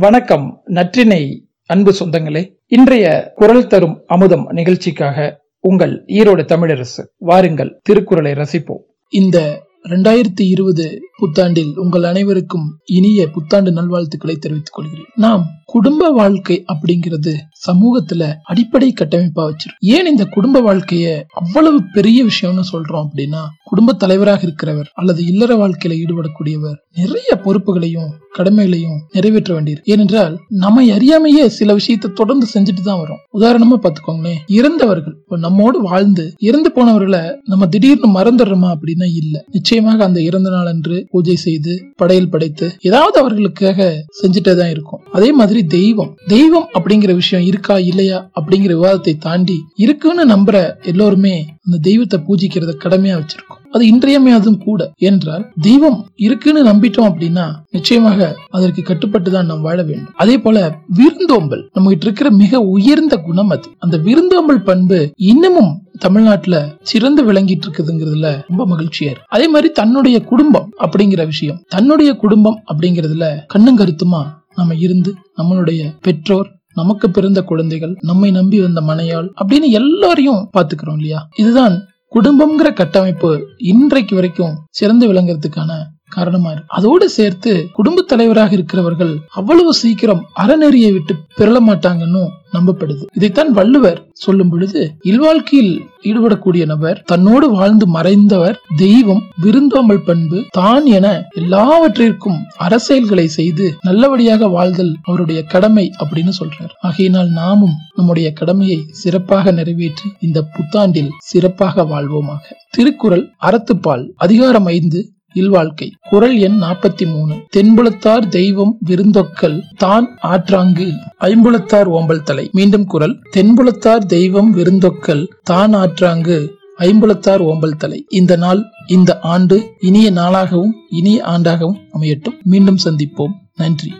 வணக்கம் நற்றினை அன்பு சொந்தங்களே. இன்றைய குரல் தரும் அமுதம் நிகழ்ச்சிக்காக உங்கள் ஈரோடு தமிழரசு வாருங்கள் திருக்குறளை ரசிப்போம். இந்த இரண்டாயிரத்தி இருபது புத்தாண்டில் உங்கள் அனைவருக்கும் இனிய புத்தாண்டு நல்வாழ்த்துக்களை தெரிவித்துக் கொள்கிறேன். நாம் குடும்ப வாழ்க்கை அப்படிங்கிறது சமூகத்துல அடிப்படை கட்டமைப்பா வச்சிருக்கோம். ஏன் இந்த குடும்ப வாழ்க்கைய அவ்வளவு பெரிய விஷயம்னு சொல்றோம் அப்படின்னா குடும்ப தலைவராக இருக்கிறவர் அல்லது இல்லற வாழ்க்கையில ஈடுபடக்கூடியவர் நிறைய பொறுப்புகளையும் கடமைகளையும் நிறைவேற்ற வேண்டியது ஏனென்றால் நம்மை அறியாமையே சில விஷயத்தை தொடர்ந்து செஞ்சுட்டு தான் வரும் உதாரணமா பாத்துக்கோங்களேன் இறந்தவர்கள் நம்மோடு வாழ்ந்து இறந்து போனவர்களை நம்ம திடீர்னு மறந்துடுறோமா அப்படின்னா இல்ல. நிச்சயமாக அந்த இறந்த நாள் அன்று பூஜை செய்து படையல் படைத்து ஏதாவது அவர்களுக்காக செஞ்சுட்டே தான் இருக்கும். அதே மாதிரி தெய்வம். தெய்வம் அப்படிங்கிற விஷயம் இருக்கா இல்லையா அப்படிங்கிற விவாதத்தை தாண்டி இருக்குன்னு நம்புற எல்லோருமே அந்த தெய்வத்தை பூஜிக்கிறத கடமையா வச்சிருக்கோம். அது இன்றியமையாதும் கூட. என்றால் தெய்வம் இருக்குன்னு நம்பிட்டோம் அப்படின்னா நிச்சயமாக அதற்கு கட்டுப்பட்டு தான் நாம் வாழ வேண்டும். அதே போல விருந்தோம்பல். நம்ம கிட்ட இருக்கிற மிக உயர்ந்த குணம் அது. அந்த விருந்தோம்பல் பண்பு இன்னமும் தமிழ்நாட்டுல சிறந்து விளங்கிட்டு இருக்குதுங்கிறதுல ரொம்ப மகிழ்ச்சியா இருக்கு. அதே மாதிரி தன்னுடைய குடும்பம் அப்படிங்கிற விஷயம். தன்னுடைய குடும்பம் அப்படிங்கறதுல கண்ணும் கருத்துமா நம்ம இருந்து நம்மளுடைய பெற்றோர் நமக்கு பிறந்த குழந்தைகள் நம்மை நம்பி வந்த மனையாள் அப்படின்னு எல்லாரையும் பாத்துக்கிறோம் இல்லையா? இதுதான் குடும்பம்ங்கிற கட்டமைப்பு இன்றைக்கு வரைக்கும் சிறந்து விளங்குறதுக்கான காரணமா இருக்கு. அதோடு சேர்த்து குடும்ப தலைவராக இருக்கிறவர்கள் அவ்வளவு சீக்கிரம் அறநெறியை விட்டு பிறள மாட்டாங்கன்னு நம்பப்படுது. இதைத்தான் வள்ளுவர் சொல்லும் பொழுது இல்வாழ்க்கையில் ஈடுபடக்கூடிய நபர் தன்னோடு வாழ்ந்து மறைந்தவர் தெய்வம் விருந்தோம்பல் பண்பு தான் என எல்லாவற்றிற்கும் அரசியல்களை செய்து நல்லபடியாக வாழ்தல் அவருடைய கடமை அப்படின்னு சொல்றார். ஆகையினால் நாமும் நம்முடைய கடமையை சிறப்பாக நிறைவேற்றி இந்த புத்தாண்டில் சிறப்பாக வாழ்வோமாக. திருக்குறள் அறத்துப்பால் அதிகாரம் ஐந்து இல்வாழ்க்கை. குரல் எண் நாற்பத்தி மூணு தென்புலத்தார் தெய்வம் விருந்தொக்கல் தான் ஆற்றாங்கு. ஐம்புலத்தார் ஓம்பல் தலை. மீண்டும் குரல். தென்புலத்தார் தெய்வம் விருந்தொக்கல் தான் ஆற்றாங்கு. ஐம்புலத்தார் ஓம்பல் தலை. இந்த நாள் இந்த ஆண்டு இனிய நாளாகவும் இனிய ஆண்டாகவும் அமையட்டும். மீண்டும் சந்திப்போம். நன்றி.